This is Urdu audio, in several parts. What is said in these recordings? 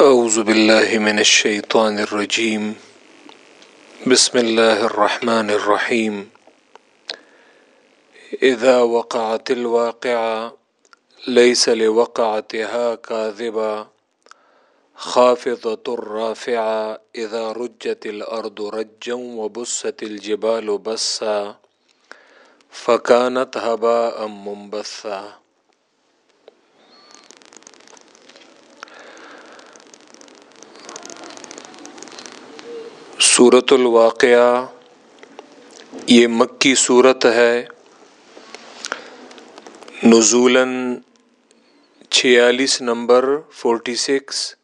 أعوذ بالله من الشيطان الرجيم. بسم الله الرحمن الرحيم. إذا وقعت الواقعة، ليس لوقعتها كاذبة. خافضة رافعة، إذا رجت الأرض رجا وبست الجبال بسا. فكانت هباء منبثا. صورت الواقعہ، یہ مکی صورت ہے۔ نزولاً چھیالیس نمبر فورٹی سکس،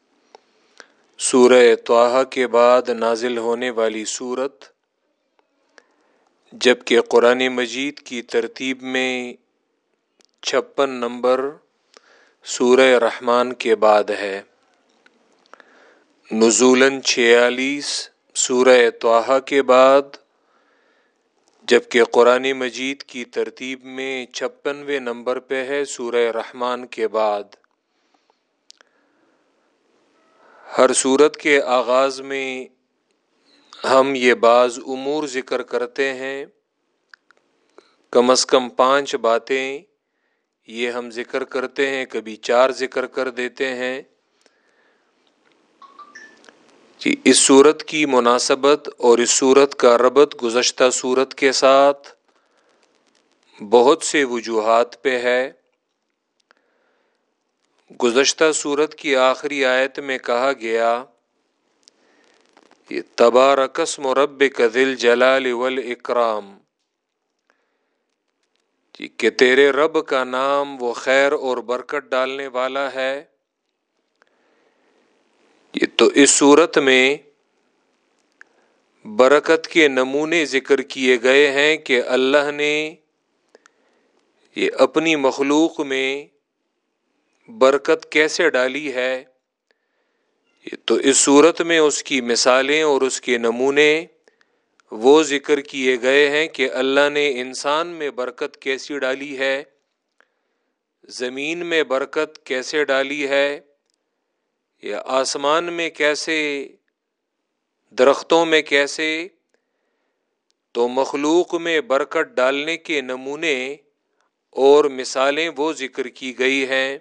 سورہ توحہ کے بعد نازل ہونے والی صورت جبکہ قرآن مجید کی ترتیب میں چھپن نمبر سورہ رحمان کے بعد ہے۔ نزولاً چھیالیس سورہ توحہ کے بعد، جبکہ قرآن مجید کی ترتیب میں چھپنوے نمبر پہ ہے سورہ رحمان کے بعد۔ ہر صورت کے آغاز میں ہم یہ بعض امور ذکر کرتے ہیں۔ کم از کم پانچ باتیں یہ ہم ذکر کرتے ہیں، کبھی چار ذکر کر دیتے ہیں۔ کہ اس صورت کی مناسبت اور اس صورت کا ربط گزشتہ صورت کے ساتھ بہت سے وجوہات پہ ہے۔ گزشتہ صورت کی آخری آیت میں کہا گیا، یہ تبارکس مرب کا دل جلال ول اکرام جی کہ تیرے رب کا نام وہ خیر اور برکت ڈالنے والا ہے۔ تو اس صورت میں برکت کے نمونے ذکر کیے گئے ہیں کہ اللہ نے یہ اپنی مخلوق میں برکت کیسے ڈالی ہے؟ تو اس صورت میں اس کی مثالیں اور اس کے نمونے وہ ذکر کیے گئے ہیں کہ اللہ نے انسان میں برکت کیسی ڈالی ہے؟ زمین میں برکت کیسے ڈالی ہے؟ یا آسمان میں کیسے، درختوں میں کیسے، تو مخلوق میں برکت ڈالنے کے نمونے اور مثالیں وہ ذکر کی گئی ہیں۔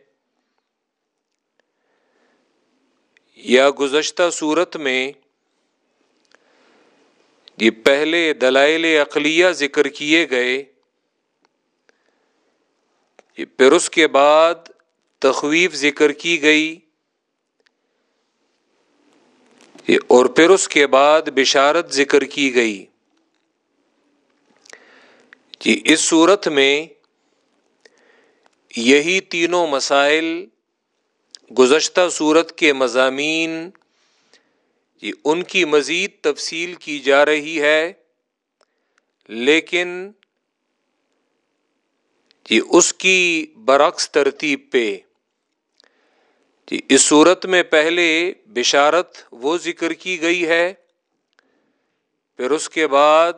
یا گزشتہ صورت میں یہ پہلے دلائل اقلیہ ذکر کیے گئے پھر اس کے بعد تخویف ذکر کی گئی۔ اور پھر اس کے بعد بشارت ذکر کی گئی۔ کہ اس صورت میں یہی تینوں مسائل گزشتہ صورت کے مضامین جی ان کی مزید تفصیل کی جا رہی ہے، لیکن جی اس کی برعکس ترتیب پہ۔ جی اس صورت میں پہلے بشارت وہ ذکر کی گئی ہے، پھر اس کے بعد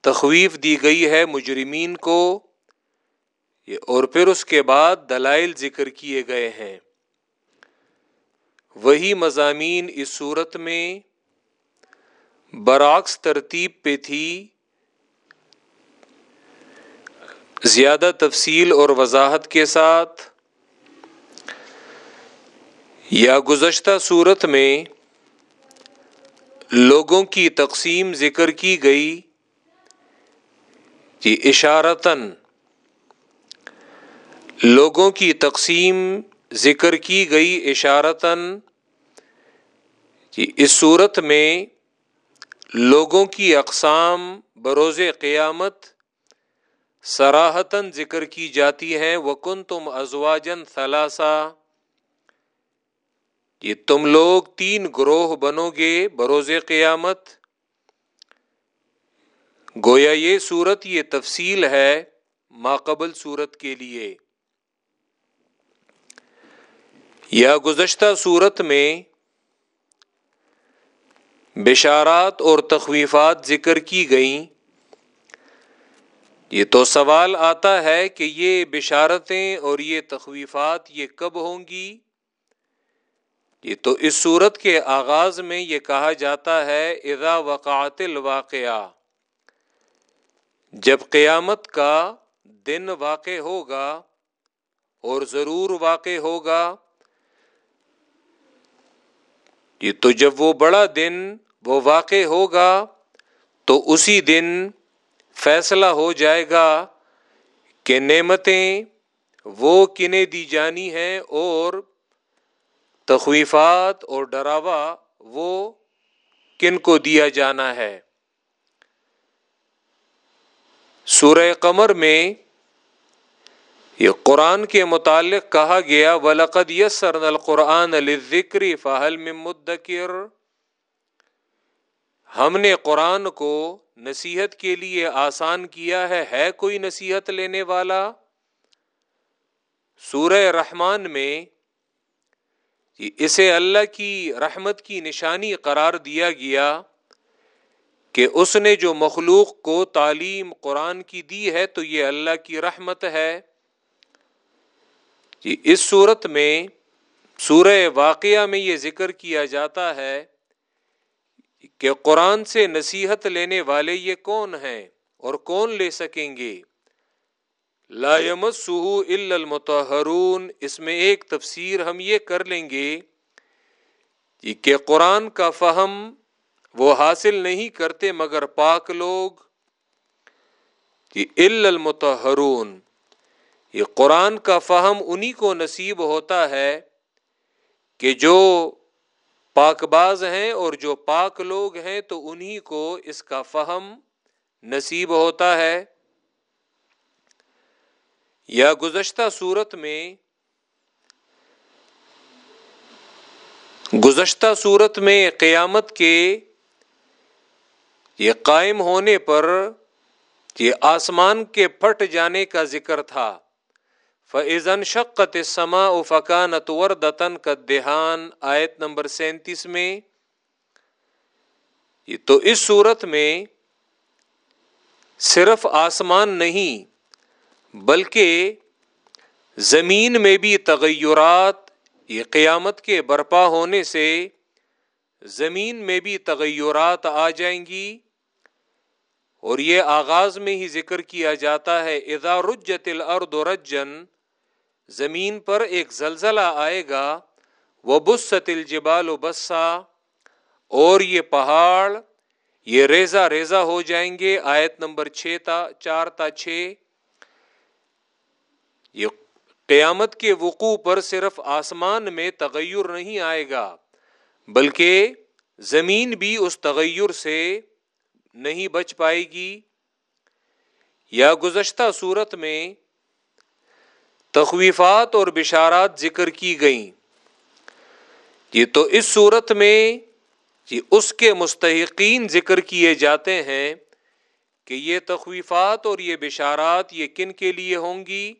تخویف دی گئی ہے مجرمین کو، اور پھر اس کے بعد دلائل ذکر کیے گئے ہیں۔ وہی مضامین اس صورت میں برعکس ترتیب پہ تھی۔ زیادہ تفصیل اور وضاحت کے ساتھ یا گزشتہ صورت میں لوگوں کی تقسیم ذکر کی گئی کہ اشارتاً لوگوں کی تقسیم ذکر کی گئی اشارتاً کہ اس صورت میں لوگوں کی اقسام بروز قیامت سراہتاً ذکر کی جاتی ہیں۔ وکن تم ازواجن ثلاثہ یہ تم لوگ تین گروہ بنو گے بروز قیامت۔ گویا یہ صورت یہ تفصیل ہے ماقبل صورت کے لیے۔ یا گزشتہ صورت میں بشارات اور تخویفات ذکر کی گئیں۔ یہ تو سوال آتا ہے کہ یہ بشارتیں اور یہ تخویفات یہ کب ہوں گی؟ یہ تو اس صورت کے آغاز میں یہ کہا جاتا ہے، اذا وقعت الواقعہ، جب قیامت کا دن واقع ہوگا اور ضرور واقع ہوگا یہ تو جب وہ بڑا دن وہ واقع ہوگا، تو اسی دن فیصلہ ہو جائے گا کہ نعمتیں وہ کنیں دی جانی ہیں اور تخویفات اور ڈراوا وہ کن کو دیا جانا ہے؟ سورہ قمر میں یہ قرآن کے متعلق کہا گیا، ولقد یسرن القرآن ذکری فہل میں مدکر ہم نے قرآن کو نصیحت کے لیے آسان کیا ہے ہے کوئی نصیحت لینے والا؟ سورہ رحمان میں اسے اللہ کی رحمت کی نشانی قرار دیا گیا کہ اس نے جو مخلوق کو تعلیم قرآن کی دی ہے تو یہ اللہ کی رحمت ہے۔ جی اس صورت میں سورہ واقعہ میں یہ ذکر کیا جاتا ہے کہ قرآن سے نصیحت لینے والے یہ کون ہیں اور کون لے سکیں گے؟ لا سہو المتحرون اس میں ایک تفسیر ہم یہ کر لیں گے جی کہ قرآن کا فہم وہ حاصل نہیں کرتے مگر پاک لوگ۔ جی المتحرون یہ قرآن کا فہم انہی کو نصیب ہوتا ہے کہ جو پاک باز ہیں اور جو پاک لوگ ہیں تو انہی کو اس کا فہم نصیب ہوتا ہے۔ یا گزشتہ صورت میں گزشتہ صورت میں قیامت کے یہ قائم ہونے پر یہ آسمان کے پھٹ جانے کا ذکر تھا۔ فضن شقت سما و فقان اتور دتن کا دہان آیت نمبر سینتیس میں۔ تو اس صورت میں صرف آسمان نہیں بلکہ زمین میں بھی تغیرات، یہ قیامت کے برپا ہونے سے زمین میں بھی تغیرات آ جائیں گی۔ اور یہ آغاز میں ہی ذکر کیا جاتا ہے، اذا رجت الارض رجن، زمین پر ایک زلزلہ آئے گا وہ بست الجبال و بسا، اور یہ پہاڑ، یہ ریزا ریزا ہو جائیں گے۔ آیت نمبر چھ تا، چار تا چھ یہ قیامت کے وقوع پر صرف آسمان میں تغیر نہیں آئے گا، بلکہ زمین بھی اس تغیر سے نہیں بچ پائے گی۔ یا گزشتہ صورت میں تخویفات اور بشارات ذکر کی گئیں۔ یہ تو اس صورت میں یہ اس کے مستحقین ذکر کیے جاتے ہیں کہ یہ تخویفات اور یہ بشارات یہ کن کے لیے ہوں گی؟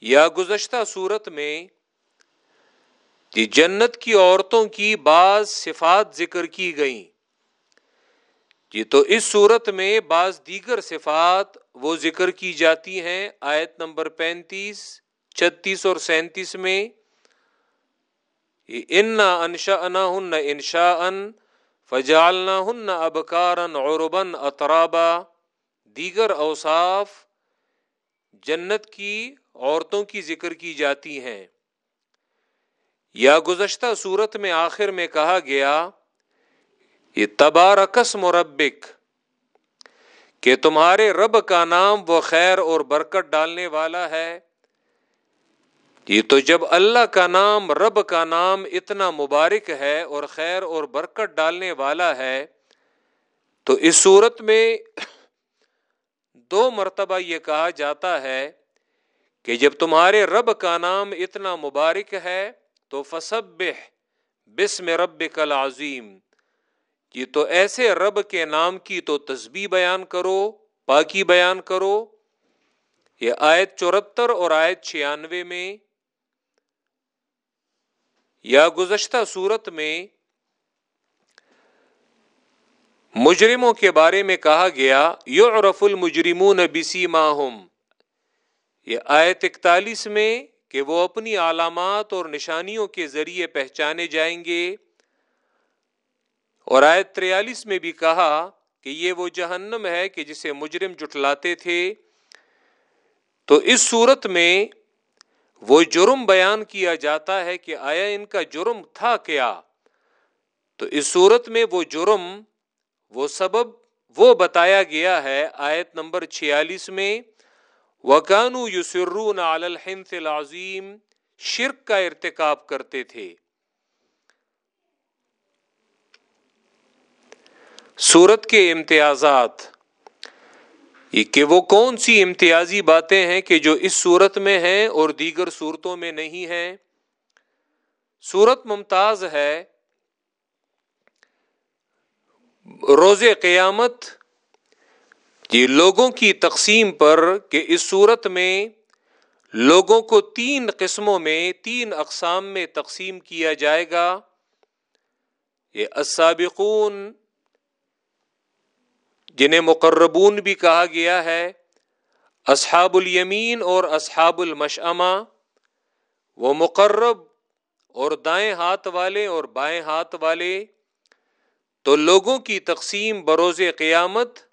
یا گزشتہ صورت میں یہ جنت کی عورتوں کی بعض صفات ذکر کی گئیں۔ جی تو اس صورت میں بعض دیگر صفات وہ ذکر کی جاتی ہیں۔ آیت نمبر پینتیس، چھتیس اور سینتیس میں ان نہ انشا انا ہن انشا ان فجالنا ہن ابکارن عربن اطرابا۔ دیگر اوصاف جنت کی عورتوں کی ذکر کی جاتی ہیں۔ یا گزشتہ صورت میں آخر میں کہا گیا، یہ تبارکس مربک کہ تمہارے رب کا نام وہ خیر اور برکت ڈالنے والا ہے۔ یہ تو جب اللہ کا نام، رب کا نام اتنا مبارک ہے اور خیر اور برکت ڈالنے والا ہے، تو اس صورت میں دو مرتبہ یہ کہا جاتا ہے کہ جب تمہارے رب کا نام اتنا مبارک ہے تو فصب بسم رب کل عظیم یہ تو ایسے رب کے نام کی تو تسبیح بیان کرو، پاکی بیان کرو۔ یہ آیت چورہتر اور آیت چھیانوے میں یا گزشتہ صورت میں مجرموں کے بارے میں کہا گیا یو رف المجرمون بسیماہم۔ یہ آیت اکتالیس میں کہ وہ اپنی علامات اور نشانیوں کے ذریعے پہچانے جائیں گے۔ اور آیت تریالیس میں بھی کہا کہ یہ وہ جہنم ہے کہ جسے مجرم جٹلاتے تھے۔ تو اس صورت میں وہ جرم بیان کیا جاتا ہے کہ آیا ان کا جرم تھا کیا؟ تو اس صورت میں وہ جرم، وہ سبب، وہ بتایا گیا ہے آیت نمبر چھیالیس میں۔ وکانو یسرون علی الحنث العظیم شرک کا ارتکاب کرتے تھے۔ صورت کے امتیازات۔ یہ کہ وہ کون سی امتیازی باتیں ہیں کہ جو اس صورت میں ہیں اور دیگر صورتوں میں نہیں ہیں؟ صورت ممتاز ہے۔ روز قیامت یہ لوگوں کی تقسیم پر کہ اس صورت میں لوگوں کو تین قسموں میں، تین اقسام میں تقسیم کیا جائے گا۔ یہ السابقون، جنہیں مقربون بھی کہا گیا ہے، اصحاب الیمین اور اصحاب المشعمہ وہ مقرب اور دائیں ہاتھ والے اور بائیں ہاتھ والے۔ تو لوگوں کی تقسیم بروز قیامت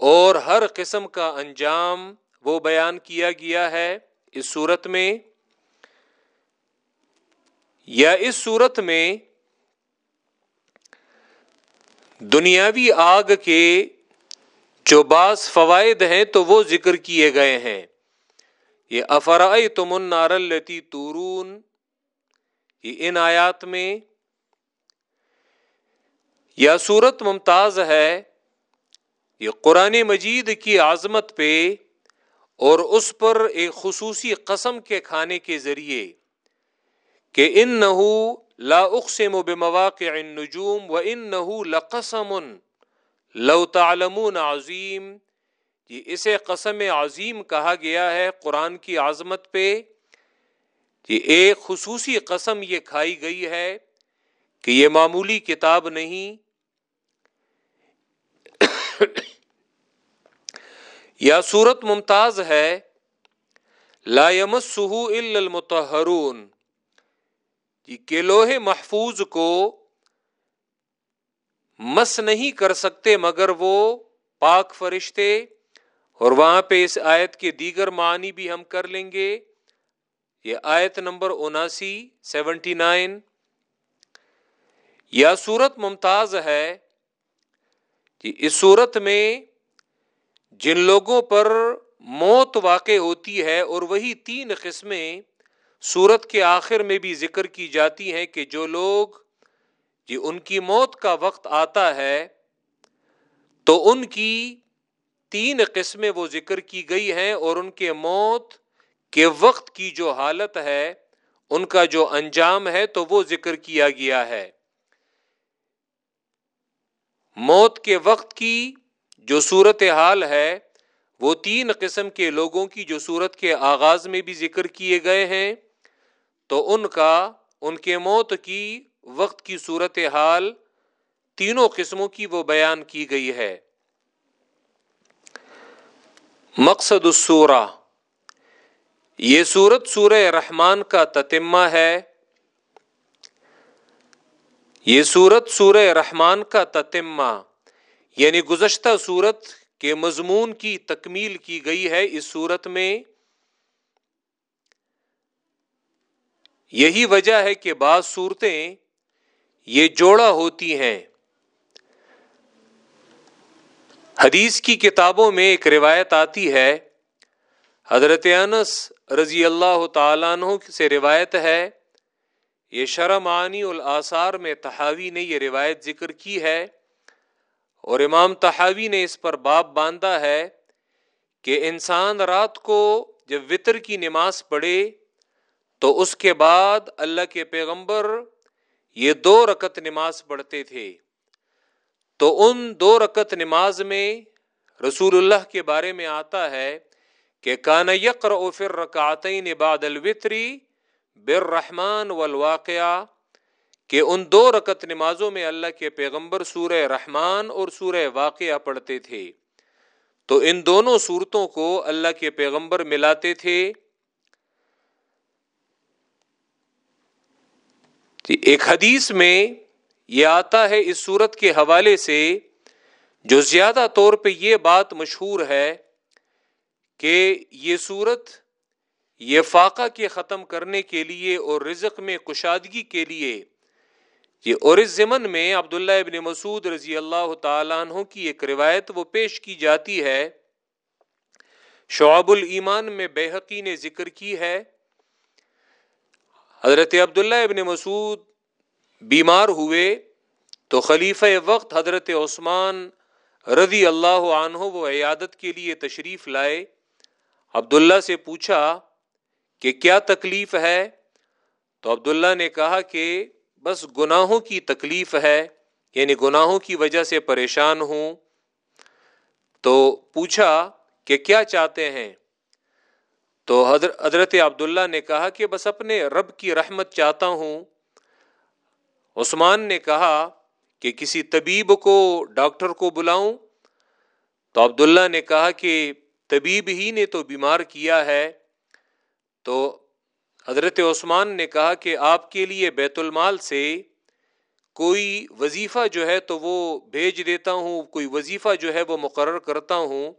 اور ہر قسم کا انجام وہ بیان کیا گیا ہے اس صورت میں۔ یا اس صورت میں دنیاوی آگ کے جو بعض فوائد ہیں تو وہ ذکر کیے گئے ہیں۔ یہ افرائی تمن التی تورون، یہ ان آیات میں۔ یا صورت ممتاز ہے۔ یہ قرآن مجید کی عظمت پہ اور اس پر ایک خصوصی قسم کے کھانے کے ذریعے کہ ان نہ لا اقسم و بے مواقع نجوم و ان نہ لقسم لو تعلمون عظیم۔ یہ اسے قسم عظیم کہا گیا ہے قرآن کی عظمت پہ۔ یہ ایک خصوصی قسم یہ کھائی گئی ہے کہ یہ معمولی کتاب نہیں یا صورت ممتاز ہے، لا يمسه الا المتحرون جی، کہ لوہے محفوظ کو مس نہیں کر سکتے، مگر وہ پاک فرشتے، اور وہاں پہ اس آیت کے دیگر معنی بھی ہم کر لیں گے۔ یہ آیت نمبر اناسی، سیونٹی نائن۔ یا صورت ممتاز ہے کہ اس صورت میں جن لوگوں پر موت واقع ہوتی ہے اور وہی تین قسمیں صورت کے آخر میں بھی ذکر کی جاتی ہیں کہ جو لوگ جی ان کی موت کا وقت آتا ہے، تو ان کی تین قسمیں وہ ذکر کی گئی ہیں اور ان کے موت کے وقت کی جو حالت ہے، ان کا جو انجام ہے، تو وہ ذکر کیا گیا ہے۔ موت کے وقت کی جو صورت حال ہے، وہ تین قسم کے لوگوں کی جو صورت کے آغاز میں بھی ذکر کیے گئے ہیں۔ تو ان کا، ان کے موت کی وقت کی صورت حال تینوں قسموں کی وہ بیان کی گئی ہے۔ مقصد السورہ۔ یہ سورت سورہ رحمان کا تتمہ ہے۔ یہ سورت سورہ رحمان کا تتمہ یعنی گزشتہ سورت کے مضمون کی تکمیل کی گئی ہے اس صورت میں۔ یہی وجہ ہے کہ بعض صورتیں یہ جوڑا ہوتی ہیں۔ حدیث کی کتابوں میں ایک روایت آتی ہے، حضرت انس رضی اللہ تعالیٰ عنہ سے روایت ہے یہ شرمانی الاثار میں تحاوی نے یہ روایت ذکر کی ہے اور امام تحاوی نے اس پر باب باندھا ہے کہ انسان رات کو جب وطر کی نماز پڑھے تو اس کے بعد اللہ کے پیغمبر یہ دو رکت نماز پڑھتے تھے۔ تو ان دو رکت نماز میں رسول اللہ کے بارے میں آتا ہے کہ کان یقر او فر رکعتین بعد الوطری بالرحمن والواقعہ کہ ان دو رکت نمازوں میں اللہ کے پیغمبر سورہ رحمان اور سورہ واقعہ پڑھتے تھے۔ تو ان دونوں صورتوں کو اللہ کے پیغمبر ملاتے تھے۔ جی، ایک حدیث میں یہ آتا ہے اس صورت کے حوالے سے جو زیادہ طور پہ یہ بات مشہور ہے کہ یہ صورت یہ فاقہ کے ختم کرنے کے لیے اور رزق میں کشادگی کے لیے۔ یہ اور اس ضمن میں عبداللہ ابن مسعود رضی اللہ تعالیٰ عنہ کی ایک روایت وہ پیش کی جاتی ہے۔ شعب الایمان میں بے نے ذکر کی ہے۔ حضرت عبداللہ ابن مسعود بیمار ہوئے تو خلیفہ وقت حضرت عثمان رضی اللہ عنہ وہ عیادت کے لیے تشریف لائے۔ عبداللہ سے پوچھا کہ کیا تکلیف ہے؟ تو عبداللہ نے کہا کہ بس گناہوں کی تکلیف ہے یعنی گناہوں کی وجہ سے پریشان ہوں۔ تو پوچھا کہ کیا چاہتے ہیں؟ تو حضرت عبداللہ نے کہا کہ بس اپنے رب کی رحمت چاہتا ہوں۔ عثمان نے کہا کہ کسی طبیب کو، ڈاکٹر کو بلاؤں۔ تو عبداللہ نے کہا کہ طبیب ہی نے تو بیمار کیا ہے۔ تو حضرت عثمان نے کہا کہ آپ کے لیے بیت المال سے کوئی وظیفہ جو ہے تو وہ بھیج دیتا ہوں، کوئی وظیفہ جو ہے وہ مقرر کرتا ہوں۔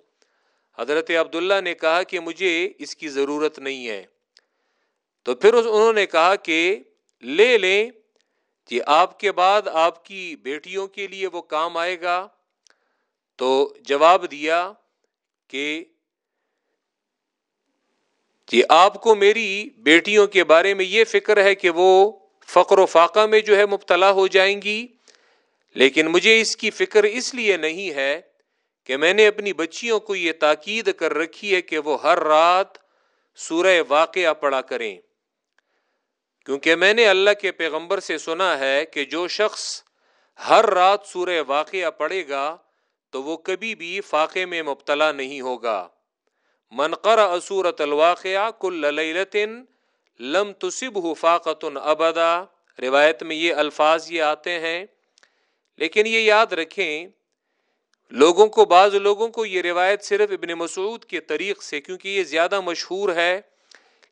حضرت عبداللہ نے کہا کہ مجھے اس کی ضرورت نہیں ہے۔ تو پھر انہوں نے کہا کہ لے لیں کہ آپ کے بعد آپ کی بیٹیوں کے لیے وہ کام آئے گا۔ تو جواب دیا کہ جی آپ کو میری بیٹیوں کے بارے میں یہ فکر ہے کہ وہ فقر و فاقہ میں جو ہے مبتلا ہو جائیں گی۔ لیکن مجھے اس کی فکر اس لیے نہیں ہے کہ میں نے اپنی بچیوں کو یہ تاکید کر رکھی ہے کہ وہ ہر رات سورہ واقعہ پڑا کریں۔ کیونکہ میں نے اللہ کے پیغمبر سے سنا ہے کہ جو شخص ہر رات سورہ واقعہ پڑے گا تو وہ کبھی بھی فاقے میں مبتلا نہیں ہوگا۔ منقر اسورت الواقعہ کل لم تصب فاقت ابدا۔ روایت میں یہ الفاظ یہ آتے ہیں۔ لیکن یہ یاد رکھیں، لوگوں کو، بعض لوگوں کو یہ روایت صرف ابن مسعود کے طریق سے، کیونکہ یہ زیادہ مشہور ہے،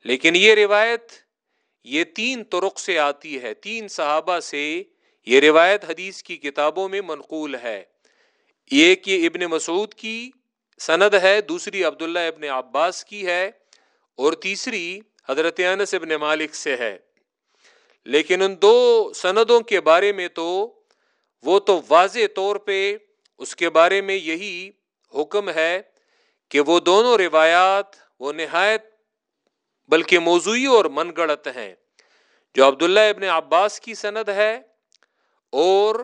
لیکن یہ روایت یہ تین طرق سے آتی ہے۔ تین صحابہ سے یہ روایت حدیث کی کتابوں میں منقول ہے۔ ایک یہ ابن مسعود کی سند ہے، دوسری عبداللہ ابن عباس کی ہے اور تیسری حضرت انس ابن مالک سے ہے۔ لیکن ان دو سندوں کے بارے میں تو، وہ تو واضح طور پہ اس کے بارے میں یہی حکم ہے کہ وہ دونوں روایات وہ نہایت بلکہ موضوعی اور من گڑت ہیں۔ جو عبداللہ ابن عباس کی سند ہے اور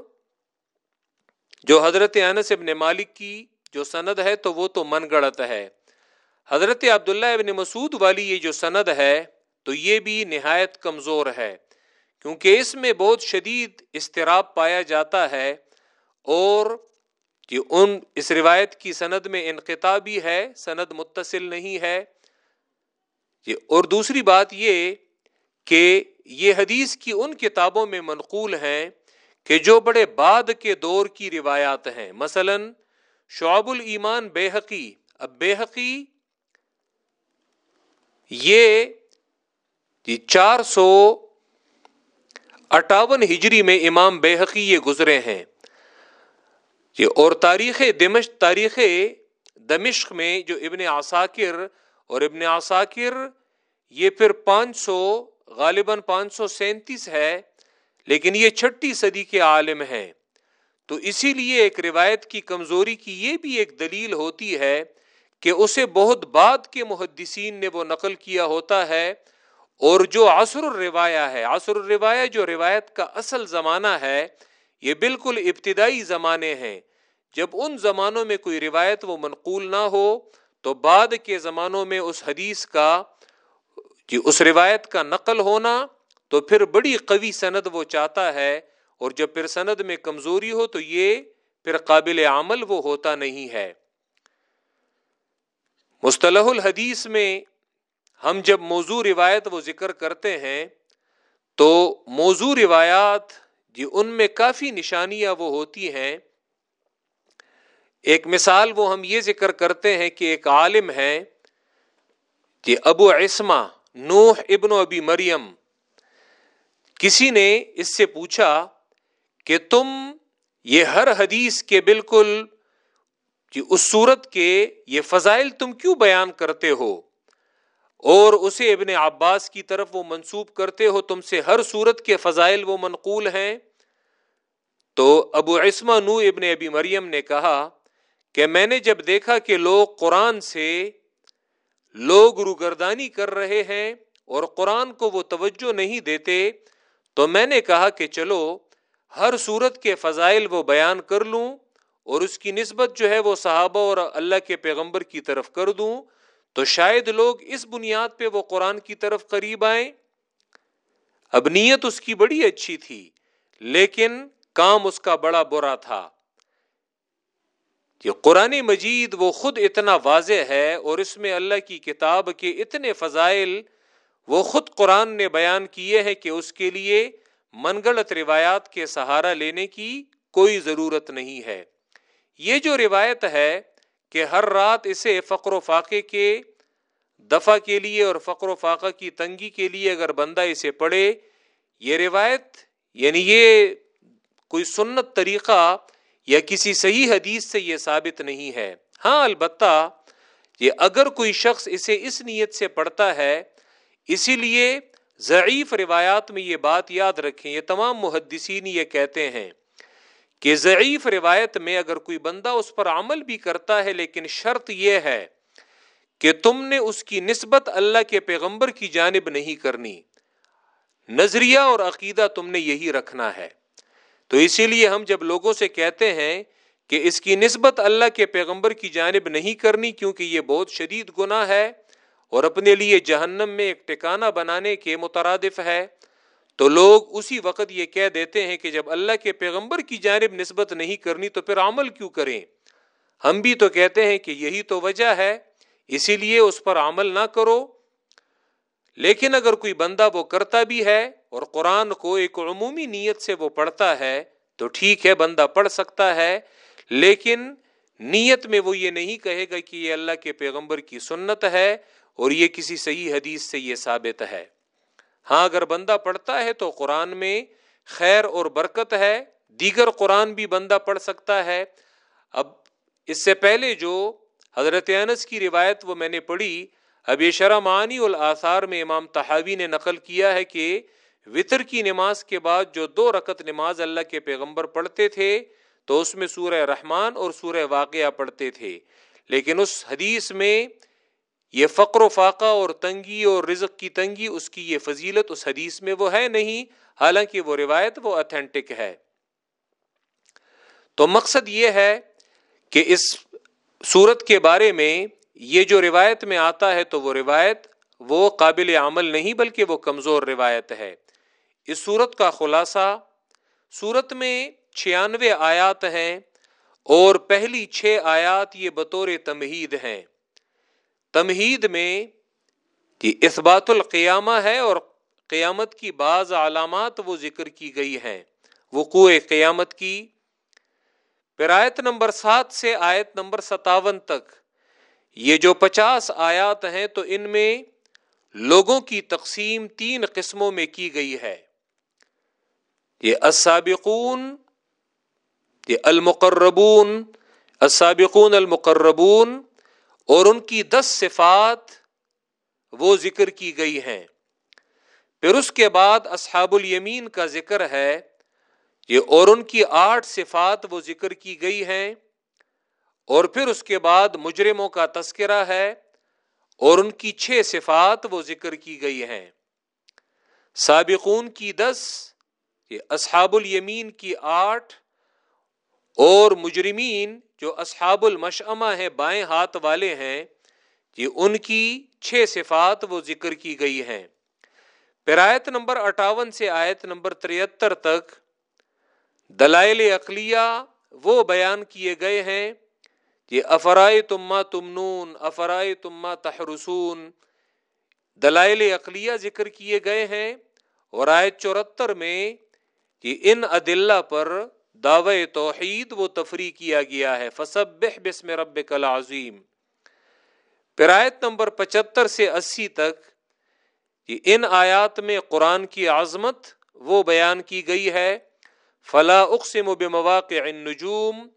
جو حضرت انس ابن مالک کی جو سند ہے تو وہ تو من گڑت ہے۔ حضرت عبداللہ ابن مسعود والی یہ جو سند ہے تو یہ بھی نہایت کمزور ہے، کیونکہ اس میں بہت شدید استراب پایا جاتا ہے اور کہ ان اس روایت کی سند میں انقطاع بھی ہے، سند متصل نہیں ہے۔ اور دوسری بات یہ کہ یہ حدیث کی ان کتابوں میں منقول ہیں کہ جو بڑے بعد کے دور کی روایات ہیں۔ مثلا شعب الایمان بے حقی، اب بے حقی یہ جی چار سو اٹھاون ہجری میں امام بے حقی یہ گزرے ہیں۔ اور تاریخ دمشق تاریخ دمشق میں جو ابن عساکر اور ابن عساکر یہ پھر پانچ سو، غالباً پانچ سو سینتیس ہے، لیکن یہ چھٹی صدی کے عالم ہیں۔ تو اسی لیے ایک روایت کی کمزوری کی یہ بھی ایک دلیل ہوتی ہے کہ اسے بہت بعد کے محدثین نے وہ نقل کیا ہوتا ہے اور جو عصر الروایا ہے، عصر الروایا جو روایت کا اصل زمانہ ہے، یہ بالکل ابتدائی زمانے ہیں۔ جب ان زمانوں میں کوئی روایت وہ منقول نہ ہو، تو بعد کے زمانوں میں اس حدیث کا جی اس روایت کا نقل ہونا تو پھر بڑی قوی سند وہ چاہتا ہے۔ اور جب پھر سند میں کمزوری ہو تو یہ پھر قابل عمل وہ ہوتا نہیں ہے۔ مصطلح الحدیث میں ہم جب موضوع روایت وہ ذکر کرتے ہیں تو موضوع روایات جی ان میں کافی نشانیاں وہ ہوتی ہیں۔ ایک مثال وہ ہم یہ ذکر کرتے ہیں کہ ایک عالم ہے کہ ابو عصما نوح ابن ابی مریم۔ کسی نے اس سے پوچھا کہ تم یہ ہر حدیث کے بالکل جی، اس صورت کے یہ فضائل تم کیوں بیان کرتے ہو؟ اور اسے ابن عباس کی طرف وہ منسوب کرتے ہو، تم سے ہر صورت کے فضائل وہ منقول ہیں؟ تو ابو عصما نو ابن ابی مریم نے کہا کہ میں نے جب دیکھا کہ لوگ قرآن سے لوگ روگردانی کر رہے ہیں اور قرآن کو وہ توجہ نہیں دیتے، تو میں نے کہا کہ چلو ہر صورت کے فضائل وہ بیان کر لوں اور اس کی نسبت جو ہے وہ صحابہ اور اللہ کے پیغمبر کی طرف کر دوں، تو شاید لوگ اس بنیاد پہ وہ قرآن کی طرف قریب آئیں۔ اب نیت اس کی بڑی اچھی تھی، لیکن کام اس کا بڑا برا تھا۔ یہ قرآن مجید وہ خود اتنا واضح ہے اور اس میں اللہ کی کتاب کے اتنے فضائل وہ خود قرآن نے بیان کیے ہیں کہ اس کے لیے من گڑت روایات کے سہارا لینے کی کوئی ضرورت نہیں ہے۔ یہ جو روایت ہے کہ ہر رات اسے فقر و فاقے کے دفع کے لیے اور فقر و فاقہ کی تنگی کے لیے اگر بندہ اسے پڑھے، یہ روایت یعنی یہ کوئی سنت طریقہ یا کسی صحیح حدیث سے یہ ثابت نہیں ہے۔ ہاں البتہ یہ اگر کوئی شخص اسے اس نیت سے پڑھتا ہے، اسی لیے ضعیف روایات میں یہ بات یاد رکھیں، یہ تمام محدثین یہ کہتے ہیں کہ ضعیف روایت میں اگر کوئی بندہ اس پر عمل بھی کرتا ہے، لیکن شرط یہ ہے کہ تم نے اس کی نسبت اللہ کے پیغمبر کی جانب نہیں کرنی۔ نظریہ اور عقیدہ تم نے یہی رکھنا ہے۔ تو اسی لیے ہم جب لوگوں سے کہتے ہیں کہ اس کی نسبت اللہ کے پیغمبر کی جانب نہیں کرنی، کیونکہ یہ بہت شدید گناہ ہے اور اپنے لیے جہنم میں ایک ٹکانہ بنانے کے مترادف ہے، تو لوگ اسی وقت یہ کہہ دیتے ہیں کہ جب اللہ کے پیغمبر کی جانب نسبت نہیں کرنی تو پھر عمل کیوں کریں؟ ہم بھی تو کہتے ہیں کہ یہی تو وجہ ہے، اسی لیے اس پر عمل نہ کرو۔ لیکن اگر کوئی بندہ وہ کرتا بھی ہے اور قرآن کو ایک عمومی نیت سے وہ پڑھتا ہے، تو ٹھیک ہے، بندہ پڑھ سکتا ہے۔ لیکن نیت میں وہ یہ نہیں کہے گا کہ یہ اللہ کے پیغمبر کی سنت ہے۔ اور یہ کسی صحیح حدیث سے یہ ثابت ہے۔ ہاں اگر بندہ پڑھتا ہے تو قرآن میں خیر اور برکت ہے، دیگر قرآن بھی بندہ پڑھ سکتا ہے۔ اب اس سے پہلے جو حضرت انس کی روایت وہ میں نے پڑھی، اب یہ شرح الاثار میں امام تحاوی نے نقل کیا ہے کہ وطر کی نماز کے بعد جو دو رکت نماز اللہ کے پیغمبر پڑھتے تھے، تو اس میں سورہ رحمان اور سورہ واقعہ پڑھتے تھے۔ لیکن اس حدیث میں یہ فقر و فاقہ اور تنگی اور رزق کی تنگی، اس کی یہ فضیلت اس حدیث میں وہ ہے نہیں، حالانکہ وہ روایت وہ اتھینٹک ہے۔ تو مقصد یہ ہے کہ اس صورت کے بارے میں یہ جو روایت میں آتا ہے تو وہ روایت وہ قابل عمل نہیں، بلکہ وہ کمزور روایت ہے۔ اس صورت کا خلاصہ صورت میں چھیانوے آیات ہیں اور پہلی چھ آیات یہ بطور تمہید ہیں۔ تمہید میں اس بات القیامہ ہے اور قیامت کی بعض علامات وہ ذکر کی گئی ہیں۔ وقوع قیامت کی پھر آیت نمبر سات سے آیت نمبر ستاون تک۔ یہ جو پچاس آیات ہیں تو ان میں لوگوں کی تقسیم تین قسموں میں کی گئی ہے۔ یہ السابقون یہ المقربون، السابقون المقربون اور ان کی دس صفات وہ ذکر کی گئی ہیں۔ پھر اس کے بعد اصحاب الیمین کا ذکر ہے یہ اور ان کی آٹھ صفات وہ ذکر کی گئی ہیں۔ اور پھر اس کے بعد مجرموں کا تذکرہ ہے اور ان کی چھ صفات وہ ذکر کی گئی ہیں۔ سابقون کی دس، یہ اصحاب الیمین کی آٹھ اور مجرمین جو اصحاب المشعمہ ہیں، بائیں ہاتھ والے ہیں، یہ ان کی چھ صفات وہ ذکر کی گئی ہیں۔ پھر آیت نمبر اٹھاون سے آیت نمبر تریہتر تک دلائل اقلیہ وہ بیان کیے گئے ہیں یہ افرائے تما تمنون افرائے تما تحرسون، دلائل اقلیہ ذکر کیے گئے ہیں اور آیت چورہتر میں یہ ان عدلہ پر دعوی توحید وہ تفریح کیا گیا ہے۔ فصب بسم رب کل عظیم پرایت نمبر پچہتر سے اسی تک ان آیات میں قرآن کی عظمت وہ بیان کی گئی ہے۔ فلا اقسم و بمواقع النجوم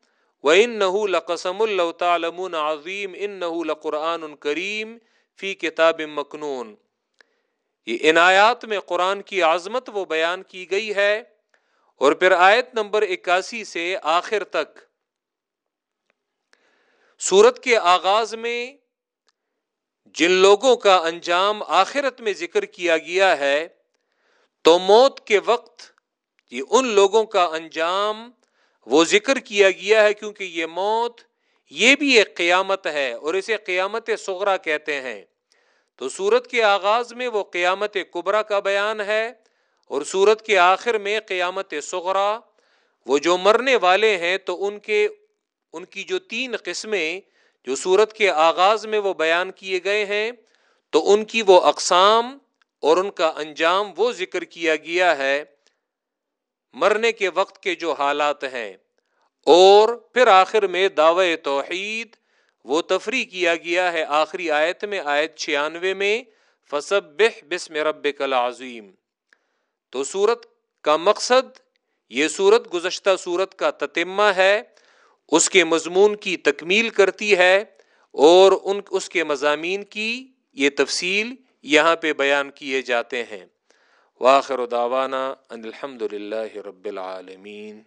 و ان نحو لقسم اللہ تعالم عظیم ان نحو القرآن کریم فی کتاب مکنون یہ عنایات میں قرآن کی عظمت وہ بیان کی گئی ہے۔ اور پھر آیت نمبر اکاسی سے آخر تک۔ سورت کے آغاز میں جن لوگوں کا انجام آخرت میں ذکر کیا گیا ہے، تو موت کے وقت یہ ان لوگوں کا انجام وہ ذکر کیا گیا ہے، کیونکہ یہ موت یہ بھی ایک قیامت ہے اور اسے قیامت سغرا کہتے ہیں۔ تو سورت کے آغاز میں وہ قیامت کبرا کا بیان ہے۔ اور سورت کے آخر میں قیامت سغرا وہ جو مرنے والے ہیں تو ان کے، ان کی جو تین قسمیں جو سورت کے آغاز میں وہ بیان کیے گئے ہیں، تو ان کی وہ اقسام اور ان کا انجام وہ ذکر کیا گیا ہے مرنے کے وقت کے جو حالات ہیں۔ اور پھر آخر میں دعوی توحید، وہ تفریح کیا گیا ہے آخری آیت میں، آیت چھیانوے میں فصب بسم رب عظیم تو سورت کا مقصد یہ سورت گزشتہ سورت کا تتمہ ہے، اس کے مضمون کی تکمیل کرتی ہے اور ان، اس کے مضامین کی یہ تفصیل یہاں پہ بیان کیے جاتے ہیں۔ واخر داوانہ الحمد للہ رب العالمین۔